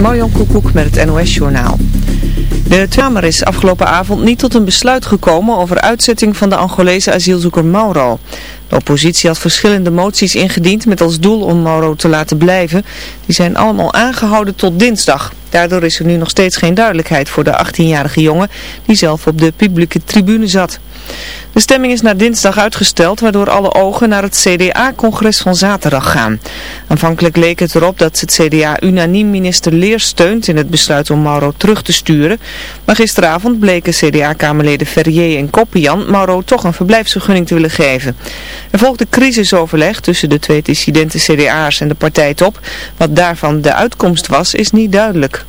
Marjan Koekoek met het NOS-journaal. De Kamer is afgelopen avond niet tot een besluit gekomen over uitzetting van de Angolese asielzoeker Mauro. De oppositie had verschillende moties ingediend met als doel om Mauro te laten blijven. Die zijn allemaal aangehouden tot dinsdag. Daardoor is er nu nog steeds geen duidelijkheid voor de 18-jarige jongen die zelf op de publieke tribune zat. De stemming is naar dinsdag uitgesteld, waardoor alle ogen naar het CDA-congres van zaterdag gaan. Aanvankelijk leek het erop dat het CDA unaniem minister Leer steunt in het besluit om Mauro terug te sturen. Maar gisteravond bleken CDA-kamerleden Ferrier en Koppian Mauro toch een verblijfsvergunning te willen geven. Er volgde crisisoverleg tussen de twee dissidente CDA'ers en de partijtop. Wat daarvan de uitkomst was, is niet duidelijk.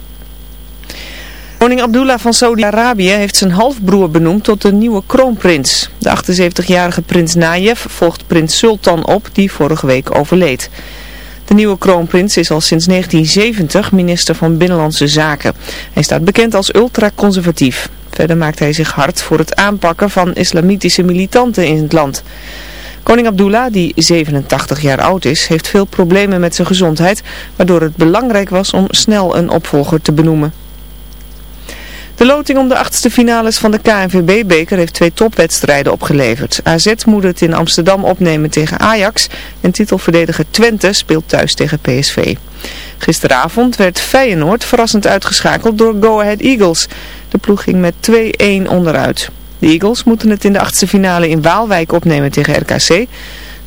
Koning Abdullah van Saudi-Arabië heeft zijn halfbroer benoemd tot de nieuwe kroonprins. De 78-jarige prins Nayef volgt prins Sultan op, die vorige week overleed. De nieuwe kroonprins is al sinds 1970 minister van Binnenlandse Zaken. Hij staat bekend als ultraconservatief. Verder maakt hij zich hard voor het aanpakken van islamitische militanten in het land. Koning Abdullah, die 87 jaar oud is, heeft veel problemen met zijn gezondheid, waardoor het belangrijk was om snel een opvolger te benoemen. De loting om de achtste finales van de KNVB-beker heeft twee topwedstrijden opgeleverd. AZ moet het in Amsterdam opnemen tegen Ajax en titelverdediger Twente speelt thuis tegen PSV. Gisteravond werd Feyenoord verrassend uitgeschakeld door Go Ahead Eagles. De ploeg ging met 2-1 onderuit. De Eagles moeten het in de achtste finale in Waalwijk opnemen tegen RKC.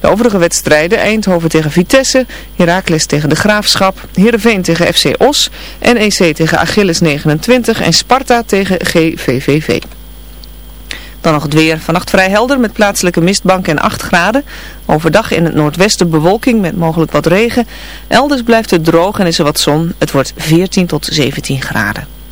De overige wedstrijden Eindhoven tegen Vitesse, Heracles tegen de Graafschap, Heerenveen tegen FC Os, NEC tegen Achilles 29 en Sparta tegen GVVV. Dan nog het weer. Vannacht vrij helder met plaatselijke mistbank en 8 graden. Overdag in het noordwesten bewolking met mogelijk wat regen. Elders blijft het droog en is er wat zon. Het wordt 14 tot 17 graden.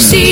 sí.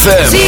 ZFM.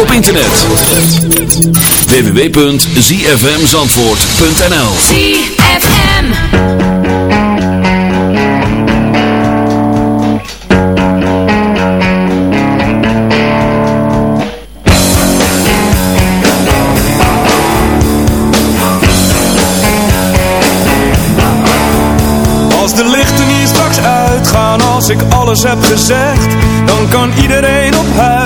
op internet. www.zfmzandvoort.nl Als de lichten hier straks uitgaan Als ik alles heb gezegd Dan kan iedereen op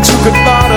that you could find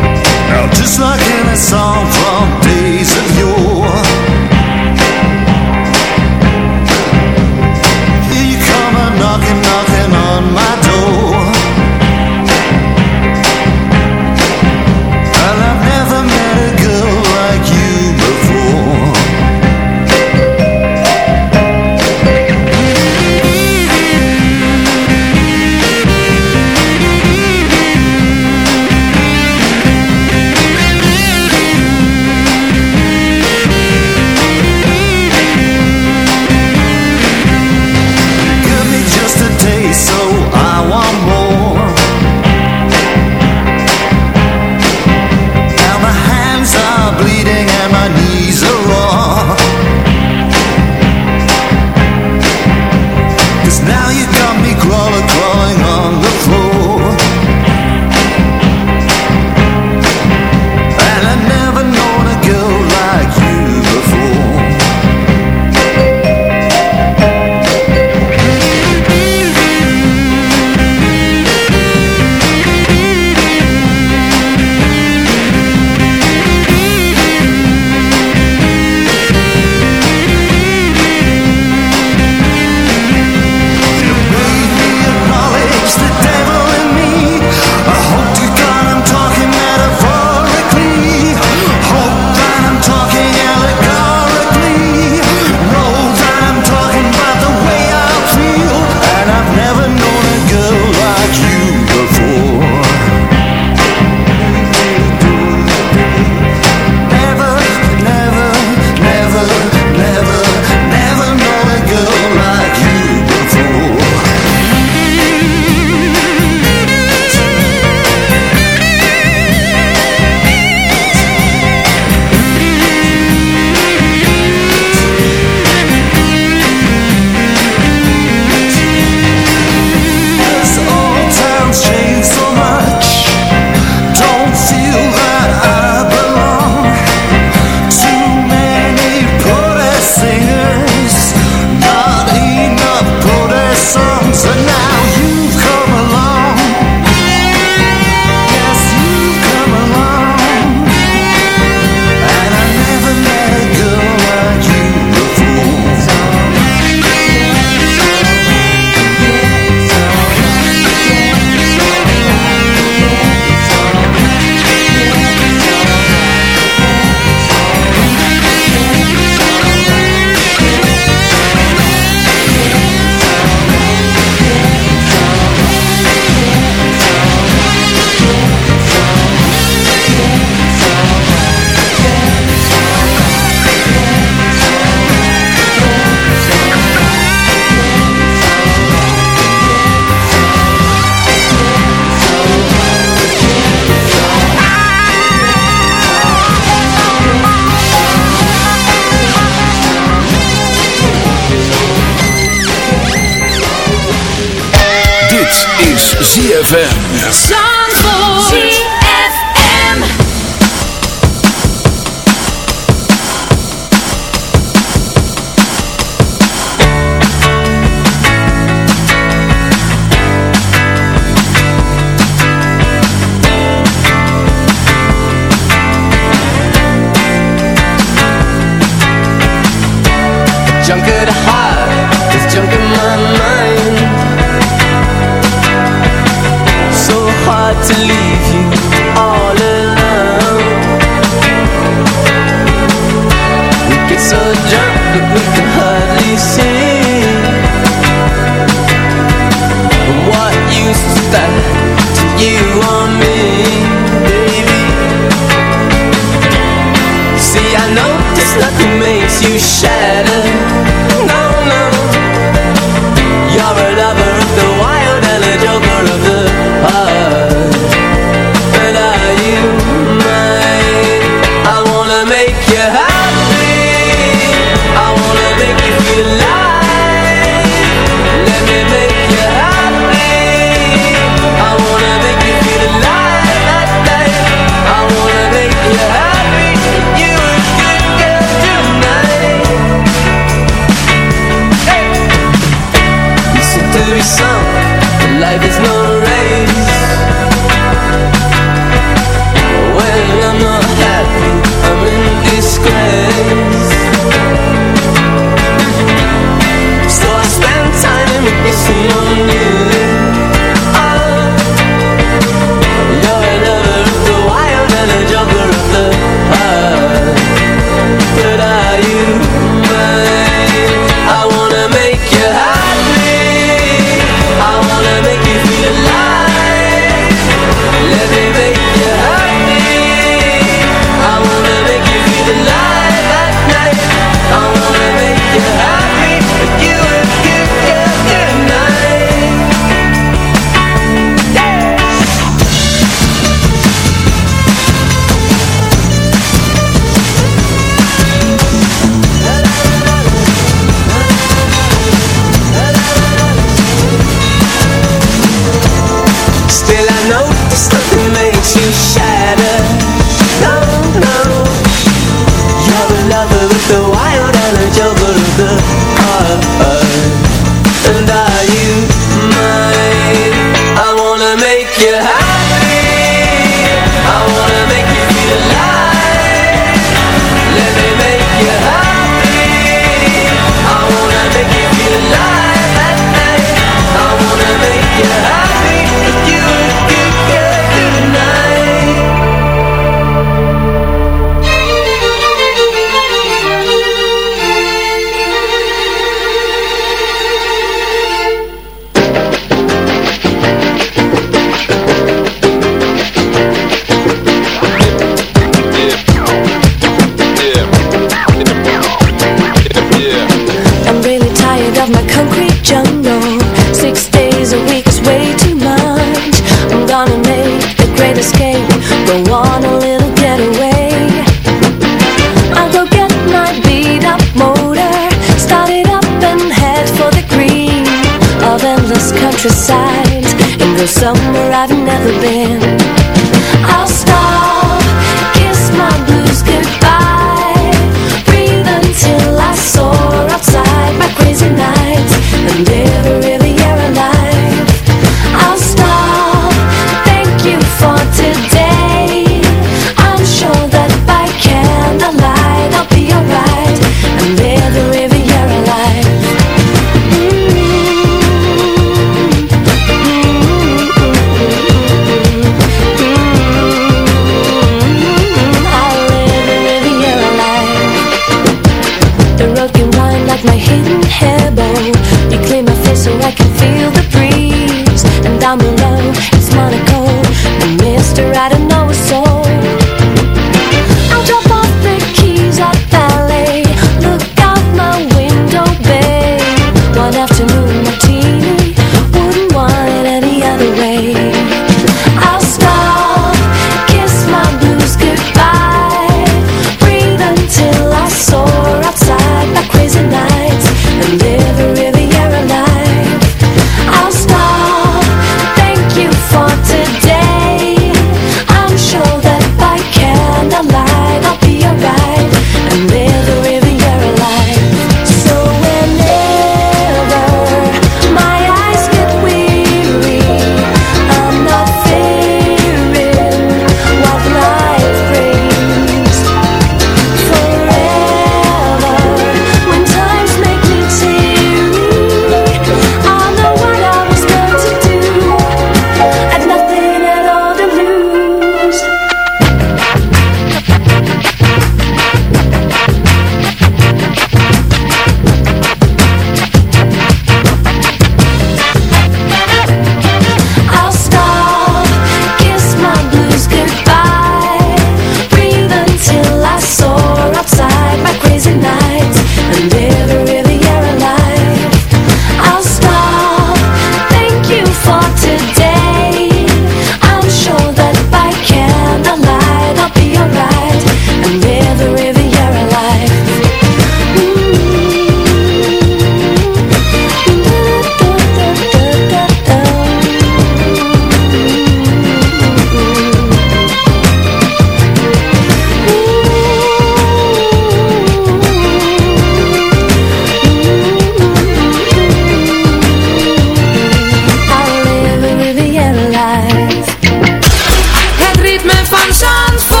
van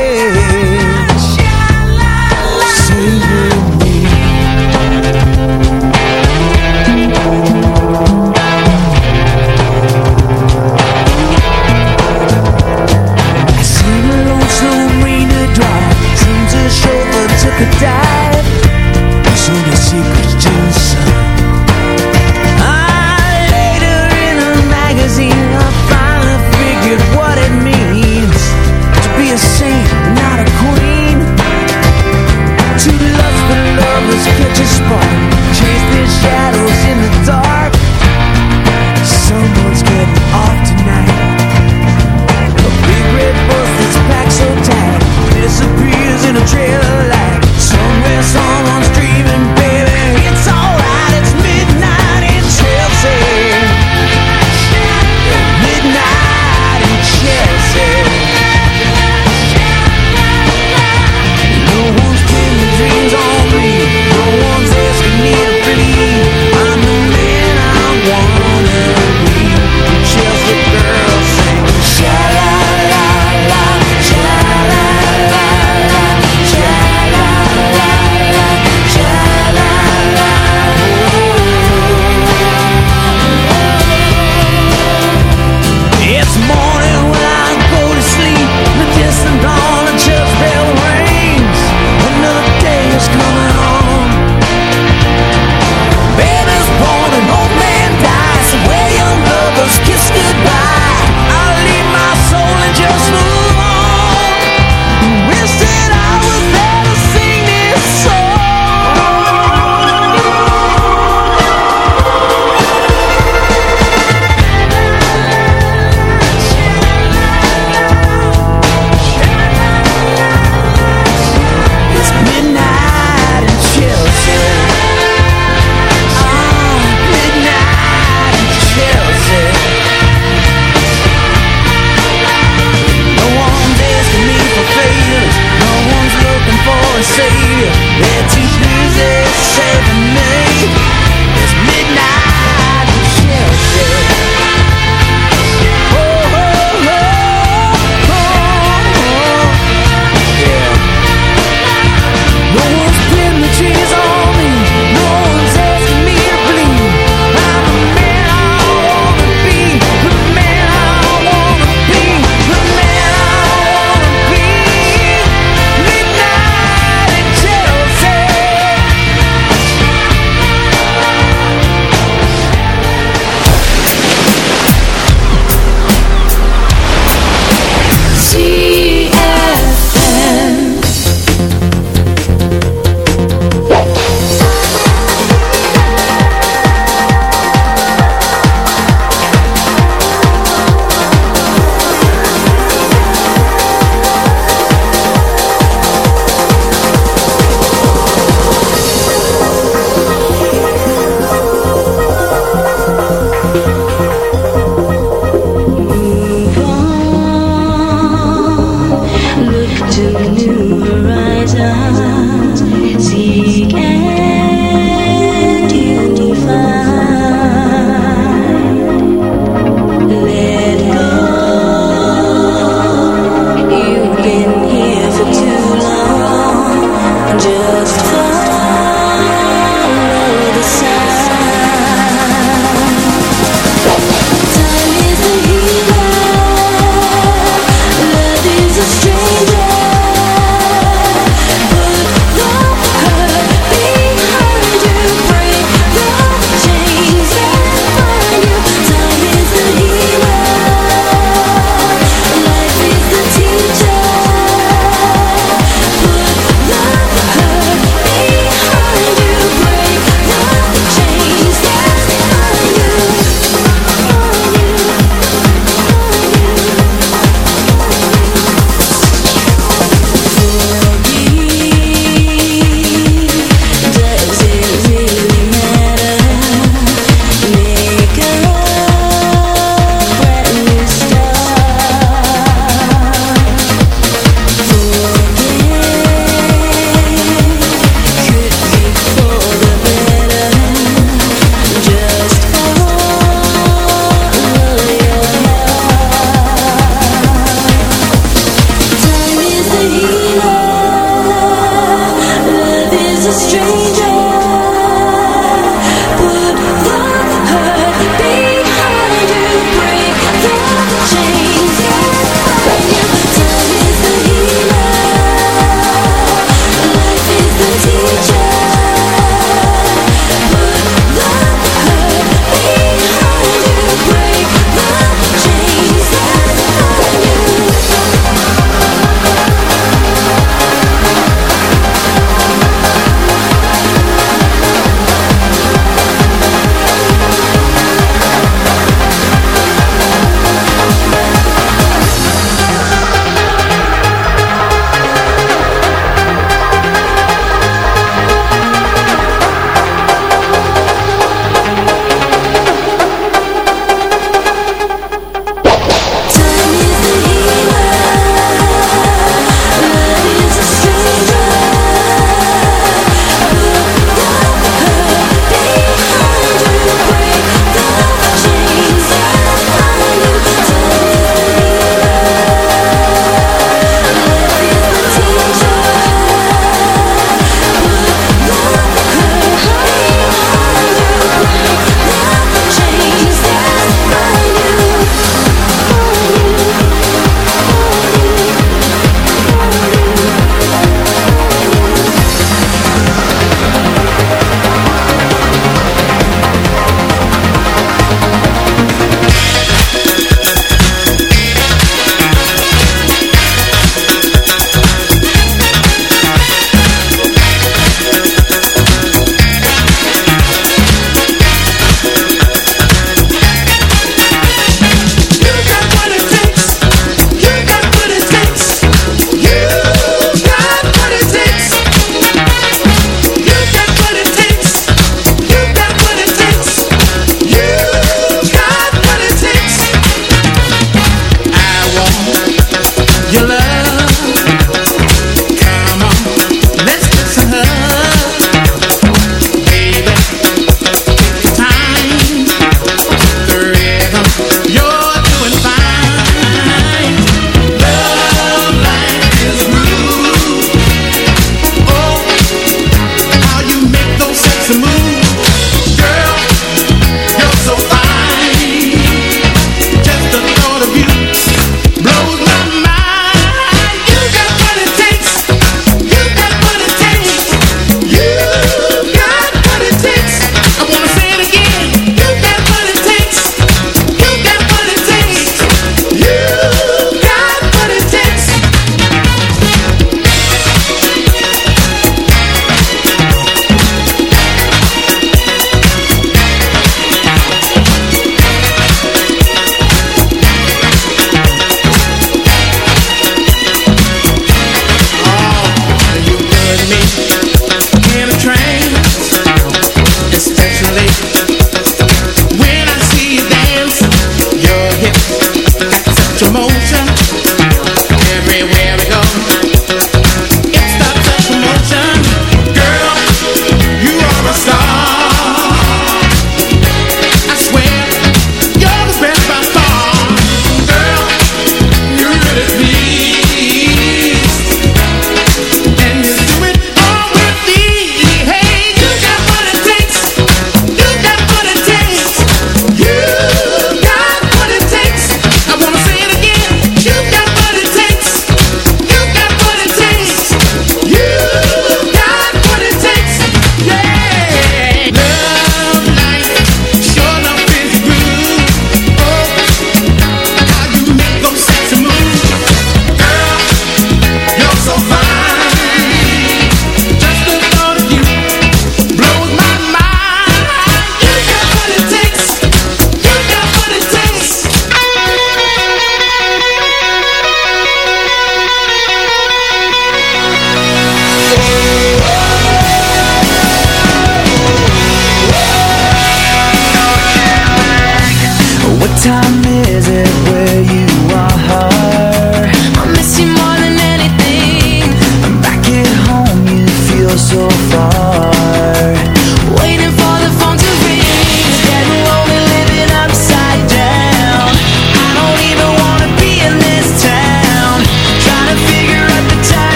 could die.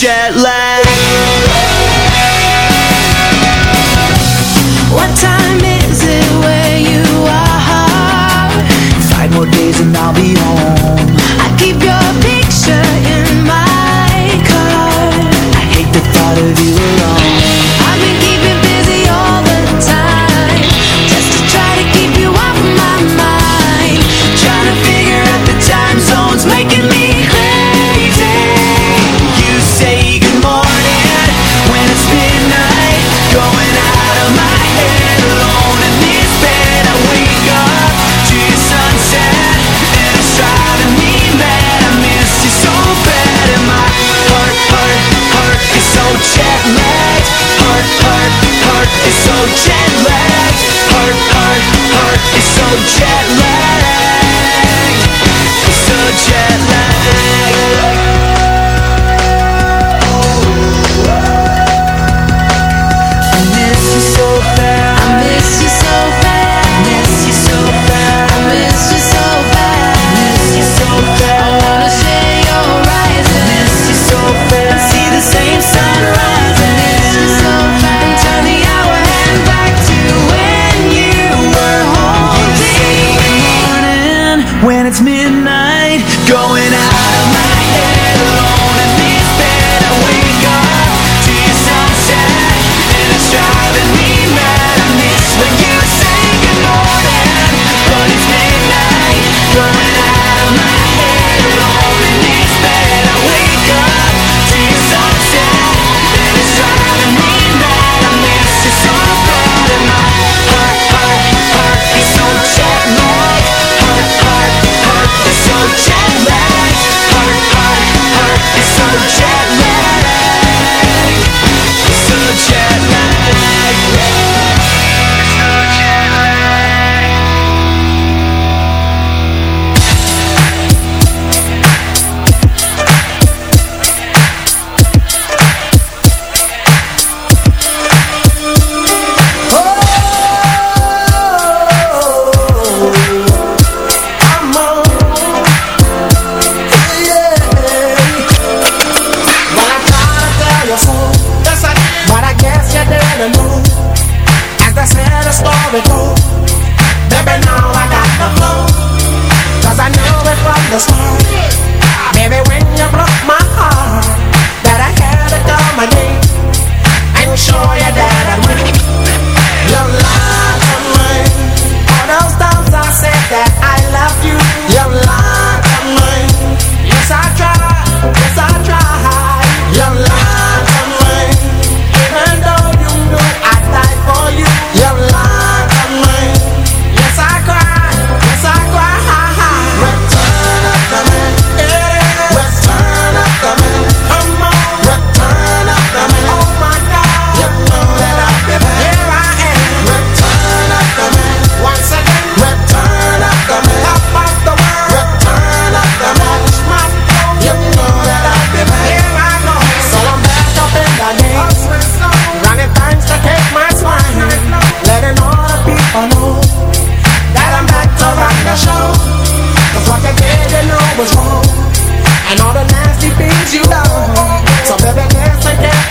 jet lag.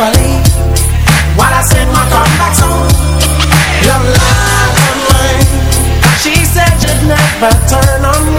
I my comeback song. She said you'd never turn on me.